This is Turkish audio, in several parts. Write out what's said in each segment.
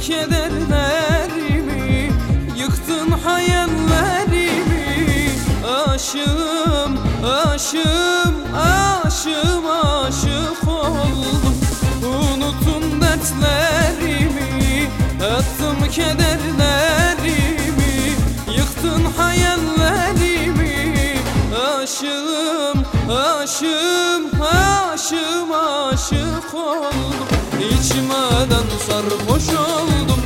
Kederlerimi Yıktın hayallerimi. Aşığım, aşığım, aşığım, aşık oldum. Unutun dertlerimi Attım kederlerimi. Yıktın hayallerimi Aşığım, aşığım, aşığım, aşık oldum. İçmeden sarhoş oldum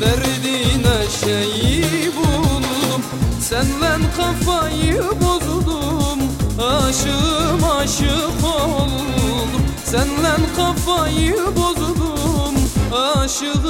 Derdine şeyi buldum. Senle kafayı bozdum Aşığım aşık oldum. Senle kafayı bozdum Aşığım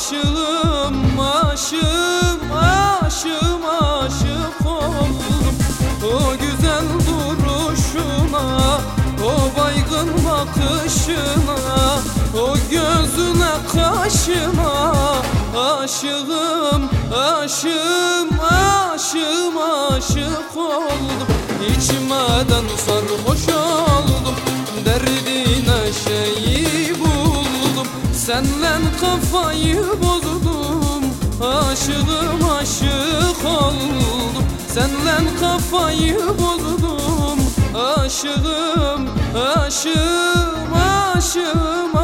Aşığım aşığım aşığım aşık oldum. O güzel duruşuna O baygın bakışına O gözüne kaşına. Aşığım aşığım aşığım aşık oldum. İçmeden sarhoş oldum Aşığım aşık oldum. Senle kafayı bozdum Aşığım aşığım aşığım